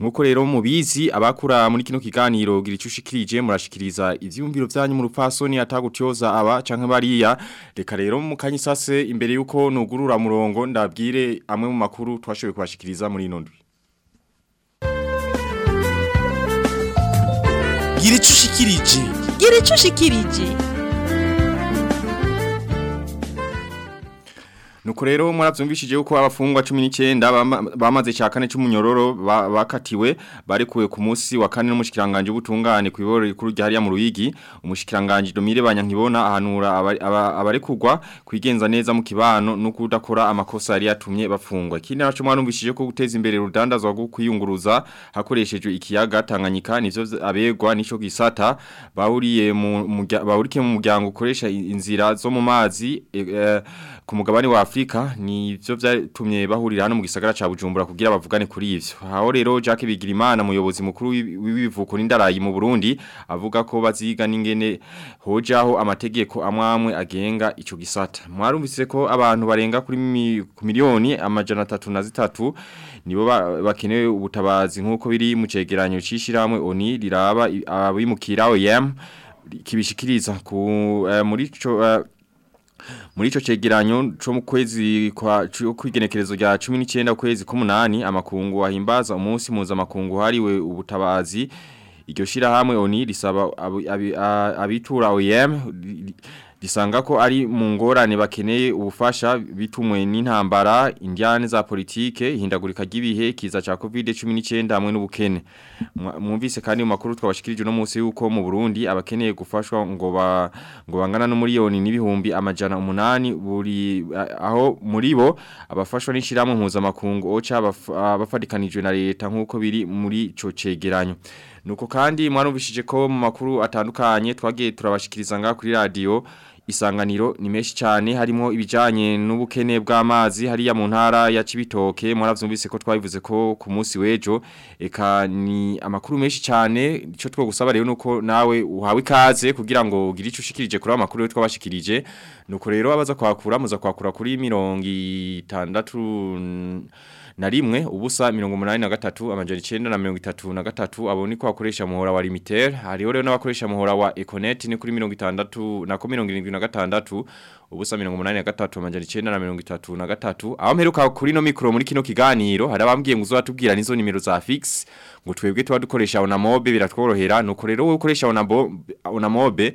nkuko rero mubizi abakura muri kino kiganiro gira icushikirije murashikiriza ivyumviro byanyu mu rupfasoni atagutyoza aba canke bariya reka rero mukanyisase imbere yuko nugurura murongo ndabwire amwe mu makuru twashoboye kubashikiriza muri ino ndwi Giricho Shikiriji. Giricho Shikiriji. nuko rero murabyumvishije yuko abafungwa 19 bamaze cyakane cy'umunyororo bakatiwe barekuwe ku munsi wa kane n'umushikiranganje ubutungane ku iboro rikuru rya hariya mu ruyigi umushikiranganje Domire Banyankibona ahanura abarekugwa kwigenza neza mu kibano no kudakora amakosa yari yatumye bafungwa kindi naco mwarumvishije ko guteza imbere urudandazwa rwo kwiyunguruza hakoreshejwe ikiyaga Tanganyika nivyo abegwa nico gisata bahuriye mu bahuriye mu muryango ukoresha inzira zo mu mazi e, e, ku mugabane wa Afurika ni byo byatumye bahurira hano mu gisagara cya Bujumbura kugira bavugane kuri ibyo aho rero Jacques Bigirimana muyobozi mukuru w'ibivuko n'indarayi mu Burundi avuga ko baziga n'ingene hojaho amategeko amwamwe agenga icyo gisata mwarumvise ko abantu barenga kuri miliyoni amajana 33 nibo bakenewe ubutabazi nkuko biri mu cegeranyo cishyiramwe oni riraba abimukira OYM e kibishikiriza ku eh, muri eh, muri ico cegeranyo co mu kwezi kwa kwigenekerezo rya 19 kwezi k'umunani amakungu ahimbaza umunsi muza makungu hariwe ubutabazi iryo shira hamwe oni risaba abitura abi, abi, abi, OEM gisanga ko ari mu ngorane bakeneye ubufasha bitumwe n'intambara indiyane za politike ihindagurika ry'ibihe kiza cya covid cumi n'icyenda hamwe n'ubukene mwumvise kandi mu makuru twabashikirije uno munsi y'uko mu burundi abakeneye gufashwa ngo ngo bangana no miliyoni n'ibihumbi amajana umunani buri aho muri bo abafashwa n'ishyirahamwe mpuzamakungu oca bafatikanijwe na leta nk'uko biri muri icyo cyegeranyo nuko kandi mwarumvishije ko mu makuru atandukanye twagiye turabashikiriza ngaha kuri radio. isanganiro ni menshi cyane harimo ibijanye n'ubukene bw'amazi hariya mu ntara ya Cibitoke murabyumvise ko twabivuze ko ku munsi w'ejo eka ni amakuru menshi cyane ico twa gusaba rero nuko nawe uhawe ikaze kugira ngo ugire icyo ushikirije kuri amakuru twabashikirije nuko rero abaza kwakura muza kwakura kuri mirongo itandatu na rimwe ubusa 183 amajana 933 abo niko bakoresha muhora wa limiter hariho rero n'abakoresha muhora wa Econet ni kuri 60 76 ubusa 183 amajana 933 aho mperuka kuri no micro muri kino kiganiro harabambwiye ngo uzatubwira nizo nimero za fix ngo twebwe tuba dukoresha ona mobe biratworohera nuko rero ukoresha ona mobe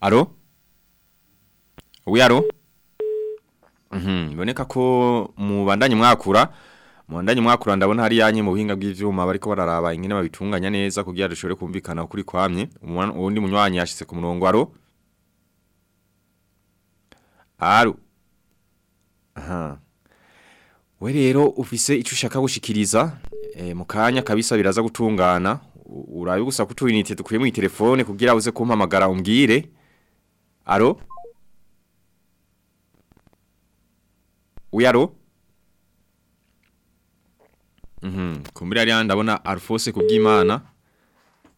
Allô Oui, allô Mhm. biboneka ko mubandanye mwakura mubandanye mwakura ndabona hari yanyi mu buhinga bw'ivyuma bariko bararaba ingene babitunganya neza kugira dushobore kumvikana ukuri kwamye uwundi munywanyi yashitse ku murongo aro aro aha we rero ufise icyo ushaka gushikiriza e, mu kabisa biraza gutungana urabe gusa kutuyinite dukuye mu telefone kugira uze kumpamagara umbwire aro uyu aro mhm. kumbure hariya ndabona alphonse kubwimana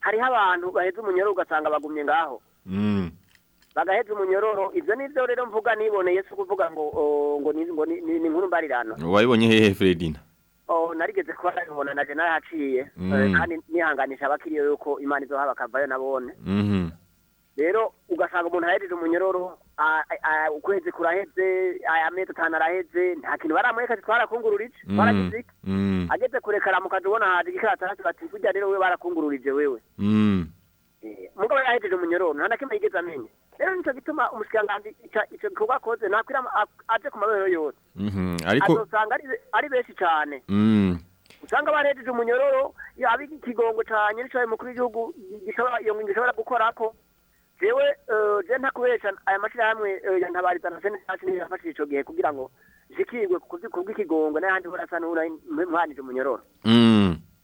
hariho abantu baheze umunyoro ugasanga bagumye ngaho mm. bagaheza umunyororo ibyo ni byo rero mvuga niboneye si ukuvuga ngo ngo ni inkuru mbarirano wabibonye hehe feredina narigeze kuba nabibona na jenali mm. eh, kandi nihanganisha abakiriya yuko imana izoha bakavayo nabone mhm. rero ugasanga umuntu ahejeje umunyororo ukwezi kuraheze amezi atanu araheze nta kintu baramwereka twarakungururije mm. twaragize mm. ageze kurekara mu kazi ubona haje igikaratasi bati burya rero we barakungururije wewe umugabo yarahejeje umunyorono nta na kimwe yigeze amenya rero nicyo gituma umushikiranganzi icyo gikorwa akoze nakwira aje ku maberero yose mhm, azosanga ari benshi cyane mm. usanga barejeje umunyororo yaba ikigongo cya nyir'icyayi mukuru w'igihugu iyo ishobora gukora ko jewe eh, je ntakubesha aya mashirahamwe eh, yantabariza na sene cyane yafashije ico gihe kugira ngo zikingwe kubw'ikigongo n'ayandi hose asa n'uranije umunyororo mm.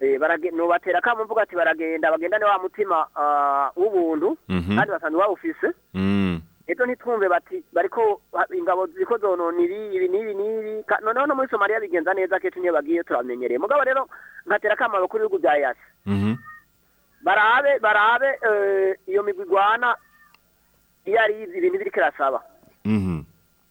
eh, nubatera akamvuga ati baragenda bagendane wa mutima ah, w'ubuntu mhm. kandi basanzwe bawufise mm. ejo ntitwumve bati bariko ingabo ziko zonona ibi ibi n'ibi n'ibi noneho no muri somaliya bigenza neza kenshi niyo bagiye turamenyereye mugabo rero nkatera akamaro kuri bihugu bya yasi mhm. barabe barabe eh, iyo migwi igwana iyo ari izi bintu biri kirasaba mhm.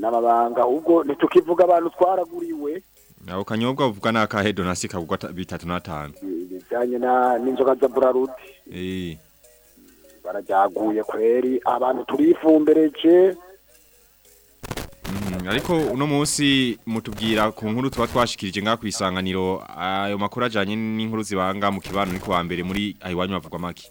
n'amabanga ubwo ntitukivuga abantu twaraguriwe aho kanyobwa uvuga ni akahe donasi kagurwa bitatu n'atanu ibijyanye n'inzoga za burarudi eh. barajyaguye kweri abantu turifumbereje mm-hmm. ariko uno munsi mutubwira ku nkuru tuba twashikirije ngaha ku isanganiro ayo makuru ajyanye n'inkuru zibanga mu kibano ariko wa mbere muri ayo wanyu bavugwa make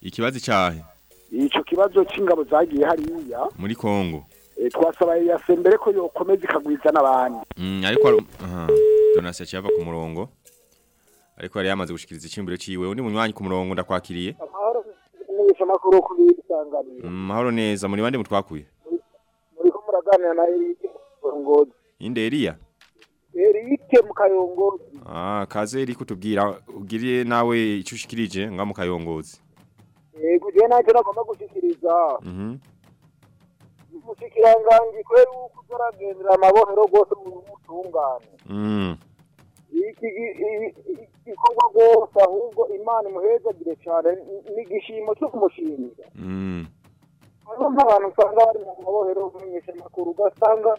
ikibazo cyahe icyo kibazo cy'ingabo zagiye hariya muri kongo eh, twasabaye yasembere ko yokomeza ikagwiza n'abandi mm, ariko donasi yaciye ava ku murongo ariko yari yamaze gushikiriza icyumviro cyiwe undi munywanyi ku murongo ndakwakiriye n'umushyamakuru wo kubisanganira mahoro mm, neza muri bande mutwakuye muri ko muraganira na erike ngozi inde eriya erike mu ah kaze erike kutubwira ugirie nawe icushikirije nga mukayongozi kayongozi yego je nacyo nagomba gushikiriza mhm mm mushikiranga ngikwere uko turagendera mabohero gose mu mutungane mhm igikorwa rwose ahubwo imana imuhezagire cyane n'igishimo cyo kumushimira mm. hariho nk'abantu usanga bari mu mabohero umumenyeshamakuru ugasanga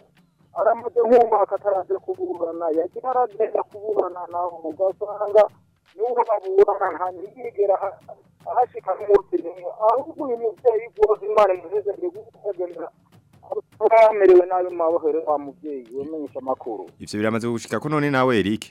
aramaze nk'umwaka ataraze kuburana yagira aragenda kuburana nawe ugasanga n'uwo baburana ntiyigera ahashika nk'umunsi ahubwo uyu mubyeyi rwose imana imuhezagire guhagarara amerewe nabi mu mabohero wa mubyeyi we umumenyeshamakuru ibyo biramaze gushika ko none nawe erike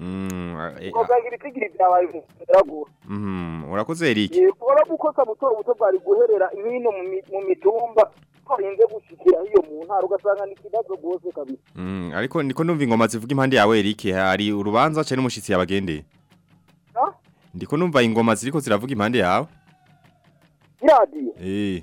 mmm e, ugasanga ibitigiri byabaye biragura mmm urakoze Eric ora gukosa buto buto bwari guherera ibino mu mitumba ko twarinze gushikira iyo mu ntara ugasanga nikibazo gozo kabisa mmm ariko niko ndumva ingoma zivuga impande yawe Eric hari urubanza cyane mushitsi yabagende ndiko numva ingoma ziriko ziravuga impande yawe iradiyo eh,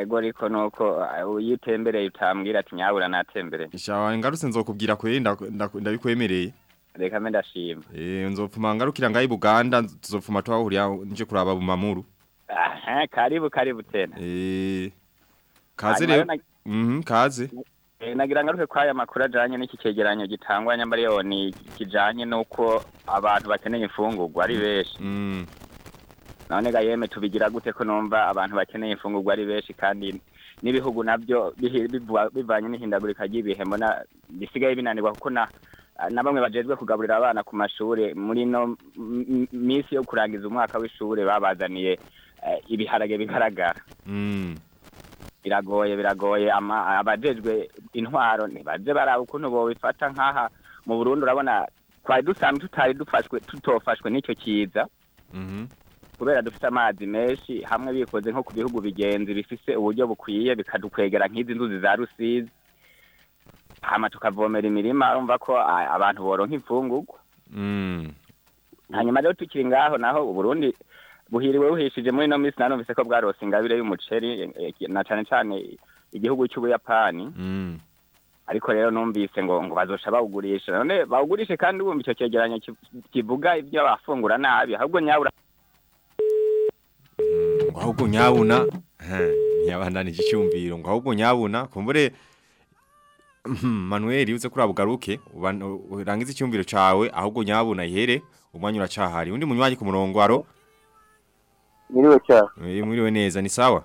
ego ariko nuko ah, iyo utembereye utambwira ati nyabura natembereye shawa ingarutse nzokubwira kure ndabikwemereye reka mbe ndashima eh, nzopfuma ngarukira ngaho i buganda tuzopfuma tuhahurira nje kuraba mu karibu karibu tena eh, kaze rero mhm, kaze eh, nagira ngaruke ko aya makuru ajyanye n'iki cyegeranyo gitangwa nyamara yo ni kijyanye n'uko abantu bakeneye imfungurwa ari mm, benshi mm. none ga yeme tubigira gute ko numva abantu bakeneye imfungurwa ari benshi kandi n'ibihugu nabyo bivanye n'ihindagurika ry'ibihe mbona bisigaye binanirwa kuko na bamwe bajejwe kugaburira abana ku mashuri muri ino minsi yo kurangiza umwaka w'ishuri babazaniye eh, ibiharage bigaragara mm. biragoye biragoye abajejwe intwaro ntibaze baraba ukuntu bobifata nk'aha mu burundu urabona twari dusanzwe tutari dufashwe tutofashwe n'icyo kiza mm-hmm. kubera dufite amazi menshi hamwe bikoze nko ku bihugu bigenzi bifise uburyo bukwiye bikadukwegera nk'izi nzuzi za rusizi hama tukavomera imirima urumva ko abantu boronka imfungurwa mm. hanyuma rero tukiri ngaho naho uburundi buhiriwe buhishije muri ino minsi nanumvise ko bwarose ingabire y'umuceri e, e, na cyane cyane igihugu cy'ubuyapani mm. ariko rero numvise ngo ngo bazosha bawugurisha none bawugurishe kandi wumva icyo cyegeranyo kivuga ibyo bafungura nabi ahubwo nyabura ngo ahubwo nyabuna ntiyabandanije icyumviro ngo ahubwo nyabuna kumbure manuel uze kuri abo garuke urangize icyumviro cyawe ahubwo nyabuna ihere umwanya uracahari undi munywanyi ku murongo aro mwiriwe cyane mwiriwe neza ni sawa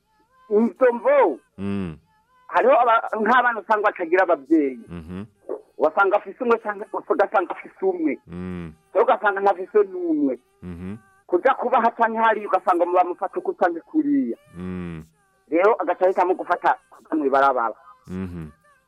izo mvo mm. hariho nk'abana usanga batagira ababyeyi mm-hmm. ugasanga afise umwe ugasanga afise umwe mm. ugasanga ntafise n'umwe mm-hmm. kujya kuba hatanye hariya ugasanga bamufata uko usanzwe kuriya mm. rero agahita ahitamo gufata kuganura ibarabara mm-hmm.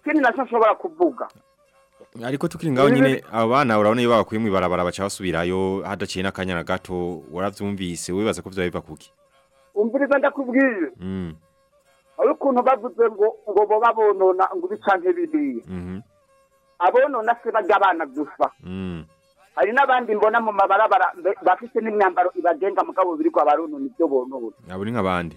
ikindi nacyo nshobora kuvuga ariko tukiri ngaho nyine abana urabona iyo bakuye mu ibarabara baca basubirayo hadaciye n'akanya gato warabyumvise wibaza ko byaba biva kuki umviriza ndakubwiye mm. hari ukuntu bavuze ngo ngo bo babonona ngo ibicanke biriya mhm. abonona se bajya abana gusa mm. hari n'abandi mbona mu mabarabara bafite n'imyambaro ibagenga mugabo biri kwa ibyo bonona nabo ni nk'abandi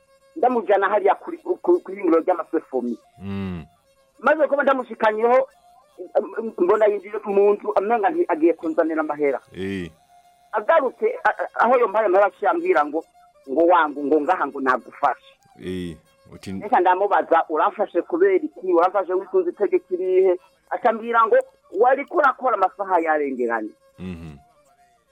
ndamujyana hariya ku ihingiro ry'amasefomi mm. maze kuba ndamushikanyeho mbona yinjije mu nzu amenga agiye kunzanira amahera agarutse aho yombaye amahera ashira ngo ngo wangu ngo ngaha nagufashe eh, reka ndamubaza urafashe kubera iki urafashe nk'utunze itegeko irihe akambwira ngo wari kurakora amasaha yarengeranye mhm.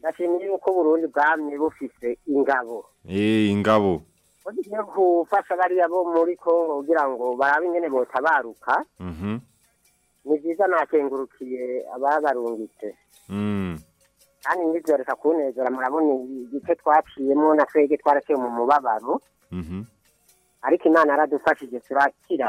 Nashimye yuko Burundi bwamye bufise ingabo. Eh ingabo. Odiye kufasha bariya bo muri Kongo kugira ngo barabingene botabaruka. Mhm. Mm ni byiza nakengurukiye ababarungitse hmm. kandi ntibyoroshya kunezera murabona igice twaciyemo na twege twaraciye mu mubabaro mhm. ariko imana yaradufashije turakira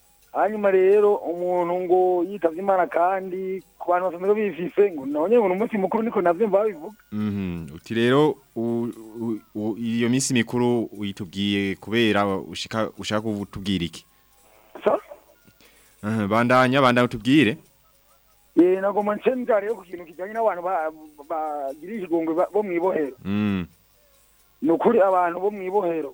hanyuma rero umuntu ngo yitabye imana kandi ku bantu basanzwe bifise ngo naho nyine ngo ni umunsi mukuru niko nabyo babivuga mhm. uti rero iyo minsi mikuru uyitubwiye kubera ushaka kutubwira iki bandanya bandanya utubwire eh nagoma nsembwa rero kintu kijyanye n'abantu bagirije igongwe bo mu ibohero mm. ni ukuri abantu bo mu ibohero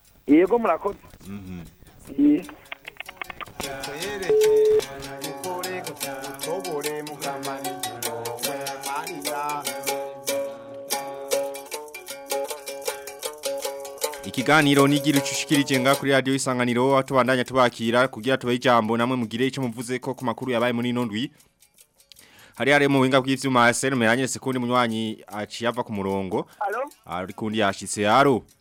yego murakoze mhm. ikiganiro nigira ucushikirije nga kuri radio isanganiro tubandanya tubakira kugira tubaye ijambo namwe mugire icyo muvuze ko ku makuru yabaye muri nondwi hari harimo winga bw'ivyuma Sene meranye sekundi munywanyi aciye ava ku murongo Allo ari kundi yashitse haro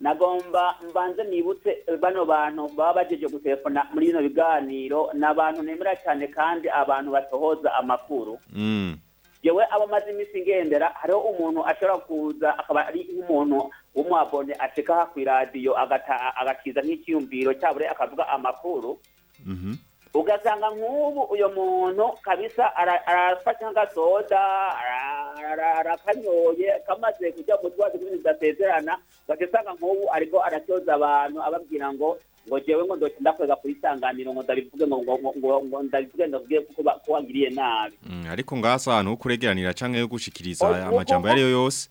nagomba mbanze nibutse bano bantu baba bagejeje gutelefona muri bino biganiro ni abantu nemera cyane kandi abantu batohoza amakuru yewe mm. abo amaze iminsi ngendera hariho umuntu ashobora kuza akaba ari nk'umuntu w'umwabone aceka ku iradiyo agakiza nk'icyiyumviro cyabure akavuga amakuru mm-hmm. ugasanga nk'ubu uyu muntu kabisa arapfa cyangwa soda arakanyoye kamaze kujya mu twatsi tw'ibintu bidatererana ugasanga nk'ubu ariko aratoza abantu ababwira ngo ngo jewe ngo ndoce ndakwega kurisanganira ngo ndabivuge ngo ngo ndabivuge ndabwire kuko bagiriye nabi mm, ariko ngasa hantu kuregeranira canke yo gushikiriza amajambo yari yo yose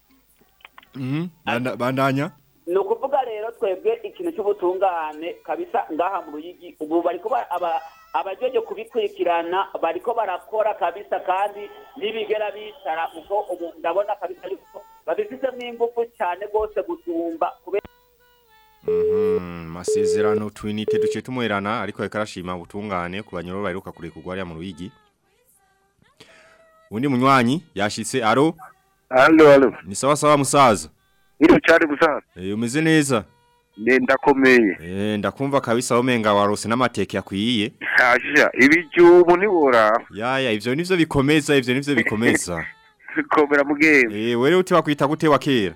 mhm. bandanya ni ukuvuga rero twebwe ikintu cy'ubutungane kabisa ngaha mu ruyigi ubu bari kuba aba abajeje kubikurikirana bariko barakora kabisa kandi nibigera bicara kuko ubu ndabona kabisa yuko babifitemo ingufu cyane rwose gutumba kubera Mhm. masezerano twinite duce tumuherana ariko yakarashima ubutungane ku banyoro baheruka kure kugwa mu ruyigi undi munywanyi yashitse aro alo alo ni sawa sawa musaza iri cyari musaza eh umeze neza ne ndakomeye eh ndakumva kabisa omenga warose namateke yakwiye hasha ibijyu ya yaya ivyo nivyo bikomeza ivyo nivyo bikomeza komera mugeme eh wewe uti wakwita gute wakera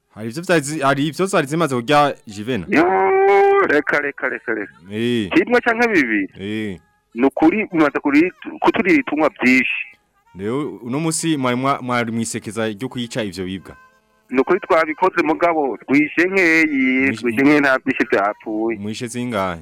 hari ivyo vyazi hari ivyo zari zimaze kurya Jivena reka reka reka reka eh kimwe canke bibiri eh nukuri mumaze kuri kuturitumwa byinshi Leo uno musi mwari mwari mwisekeza ryo kuyica ivyo bibwa Nukuri twabikoze mugabo rwishe nkeyi rwishe nkeyi nta byinshi byapfuye Mwishe zingahe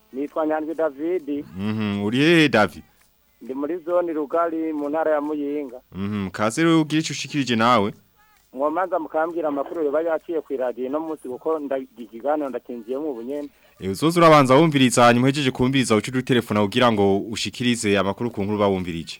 nitwa nyanjwe davidi mhm, uri hehe davi ndi muri zone rugari mu ntara ya muyinga mhm, kazi rero ugira icyo ushikirije nawe mwomanza mukambwira amakuru biba yaciye ku iradiyo ino munsi kuko ndagiganira ndakinziyemo ubunyene uzoze urabanza wumviriza hanyuma uhejeje kumviriza uce uri telefone kugira ngo ushikirize amakuru ku nkuru bawumvirije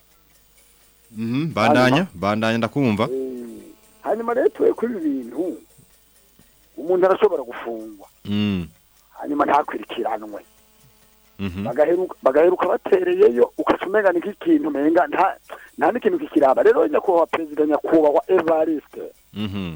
mhm, bandanya bandanya ndakumva eh, hanyuma rero tuwe kuri ibi bintu umuntu arashobora gufungwa mm. hanyuma ntakwirikiranwe mhm. bagaheruka batereyeyo umenya iki kintu nta n'ikintu kikiraba rero nyakubahwa perezida nyakubahwa evariste mhm.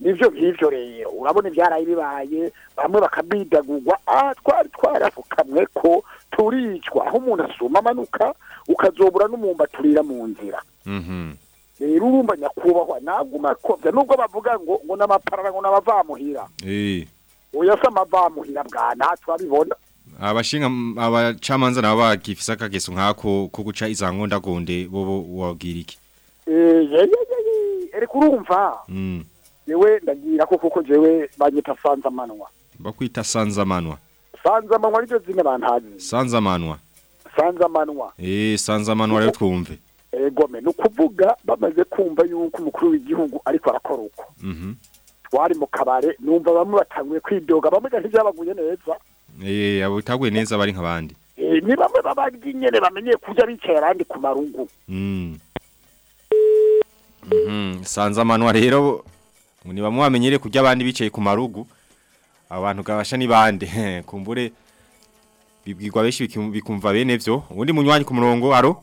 nibyo by'ibyo rero urabona ibyaraye bibaye bamwe bakabidagurwa aha twari twarafukamwe ko turicwa aho umuntu asuma amanuka ukazobura n'umumba turira mu nzira mhm. rero urumva nyakubahwa ntabwo umakobya nubwo bavuga ngo ngo n'amaparara ngo n'abavamuhira uyu eh. asa amavamuhira bwa nta twabibona abashinga abacamanza nabo bagifise akageso nkako ko guca iza nkondagonde bo wabwira iki eee eh, kurumva yewe ndagira ko kuko jewe banyita sanzamanwa bakwita sanzamanwa sanzamanwa aricyo zine bantazi sanzamanwa sanzamanwa eh sanzamanwa rero twumve egome no kuvuga bamaze kumva yuko umukuru w'igihugu ariko arakora uko mhm mu kabare numva bamwe batanguye kwidoga bamwe ntibyabaguye neza eh abutaguye neza bari nk'abandi eh, ni bamwe babandi nyene bamenye kuja bicaye arandi ku marugo mm. mhm. sanzamanwa rero ngo niba mwamenyere kurya abandi bicaye ku marugu abantu gabasha ni bande kumbure bibwirwa benshi bikumva bene byo ubundi munywanyi ku murongo aro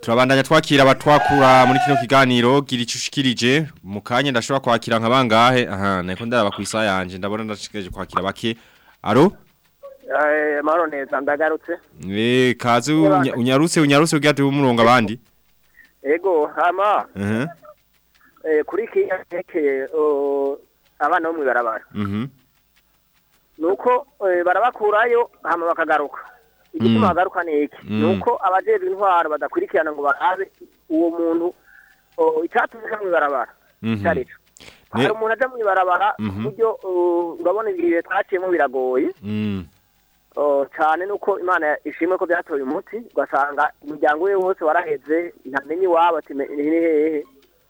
turabandanya twakira abatwakura muri kino kiganiro gira ushikirije mu kanya ndashobora kwakira nka bangahe aha niko ndaraba ku isaha yanjye ndabona ndashigaje kwakira bake aro amahoro neza ndagarutse eee kazi unyarutse unyarutse ugira ati w'umurongo abandi ego hama kuri kiriya tekeye abana bo mu ibarabara mhm. ni uko e, barabakurayo hama bakagaruka igituma mm. bagaruka ni iki mm. ni uko abajejwe intwaro badakurikirana ngo barabe uwo muntu icyatuma mu ibarabara icyo mhm. ari hari umuntu ajya mu ibarabara ku mhm. buryo urabona ibihe twaciyemo biragoye mm. cyane nuko imana ishimwe ko byatoye umuti ugasanga umuryango we wose waraheze ntamenye iwabo ati ni hehe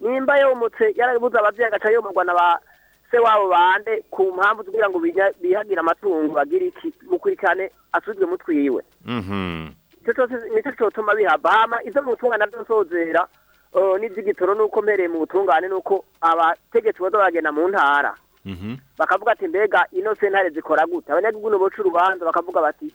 nimba yomutse yarabibuze ababyeyi agaca yomurwa na ba se wabo bande ku mpamvu kugira ngo bihagire amatungo bagire iki mukurikirane asubizwe mutwiwe mhm. nicyo cyotuma bihabama izo mu butunga nabyo nsozera oh, n'iby'igitoro n'uko mpereye mu butungane n'uko abategetsi bazabagenda mu ntara bakavuga ati mbega ino sentare zikora gute abanyagihugu n'ubuca urubanza bakavuga bati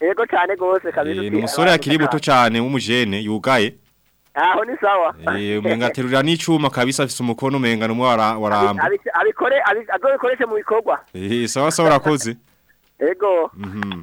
yego cyane rwose eh, ni umusore akiri muto cyane w'umujene yugaye aho ni sawa umenga aterurira n'icuma kabisa afise umukono umenga n'umwe waramba abikore azokoreshe mu bikorwa sawa sawa urakoze yego mhm.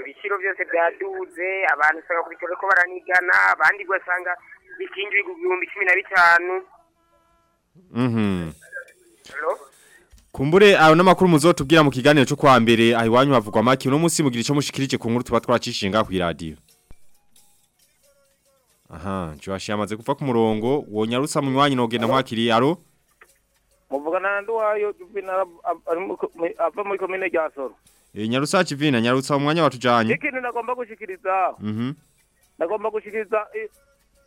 ibiciro byose byaduze abantu saka kubitorera ko baranigana abandi gwasanga bikinjirwa ibihumbi cumi na bitanu mhm. kumbure ayo n'amakuru muzotubwira mu kiganiro cyo kwa mbere aho iwanyu havugwa make uno munsi mugira ico mushikirije ku nkuru tuba cishinga ku radio aha nshobora amaze gupfa ku murongo wonyarusa mu no genda mwakiri aro muvugana na nduwayo apa muri komine rya soro eh, nyarusa kivina nyarusa mu mwanya watujyanye ikintu nagomba gushyikiriza mhm. nagomba gushyikiriza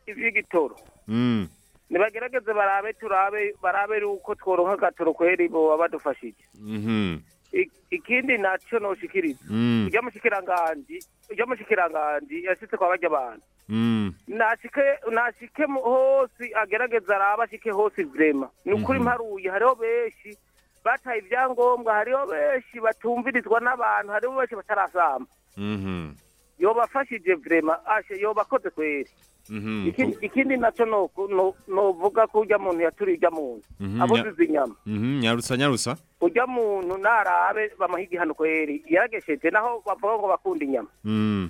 iby'igitoro mm. nibagerageze barabe turabe barabe uko tworonka gatorokeri boba badufashije mm-hmm. ikindi nacyo noshikiriza ujya mm. mushikiranganji ujya mushikiranganji yashitse kwa barya abantu mm. nashike nashike hose agerageza araba ashike hose vrema ni ukuri mm-hmm. mparuye hariho benshi bataye ibyangombwa hariho benshi batumvirizwa n'abantu hariho benshi batarasamba mm-hmm. yobafashije vrema ashe yobakoze kweri Mm-hmm. ikindi nacyo ni uvuga ko ujya muntu yaturiye ujya muntu mm-hmm. abo tuzi inyama mm-hmm. nyarusa nyarusa ujya muntu ntarabe bamuha igihanuko yeri yaragesheje naho bavuga ngo bakunda inyama mm.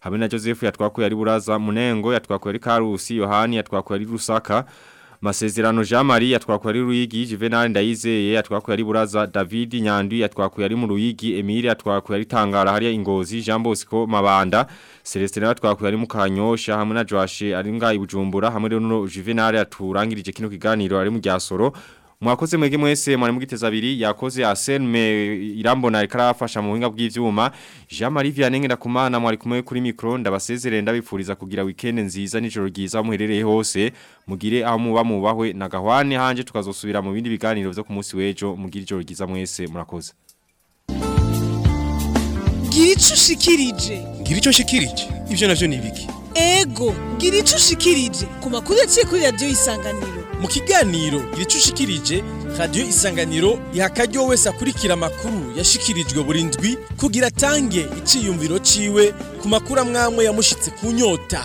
hamwe na Joseph yatwakuye ari Buraza Munengo yatwakuye ari Karusi Yohani yatwakuye ari Rusaka Masezerano Jean Marie ari Ruyigi Juvenal Ndayizeye ari Buraza David Nyandwi ari mu Ruyigi Emile yatwakuri Tangara hariya Ingozi Jean Bosco Mabanda Celestin yatwakuri mu Kanyosha hamwe na Joashe ari ibujumbura Bujumbura hamwe no Juvenal aturangirije kino kiganiro ari mu Gyasoro mwakoze mwege mwese mwari mugiteza abiri yakoze Asenme irambona ikarafasha mu buhinga bw'ivyuma Jean Marie Vianney ndakumana mwari kumwe kuri micro ndabasezerere ndabipfuriza kugira weekend nziza nijoro ryiza muherereye hose mugire aho muba mubahwe na gahwane hanje tukazosubira mu bindi biganiro byo ku munsi wejo mugire ijoro ryiza mwese murakoze Giricho shikirije Giricho shikirije ivyo navyo nibiki Ego giricho shikirije kumakuru yaciye kuri radio isanganiro mu kiganiro icyo ushikirije radiyo isanganiro iha wese akurikira amakuru yashikirijwe Burindwi kugira atange icyiyumviro ciwe ku makuru amwamwe yamushyitse ku nyota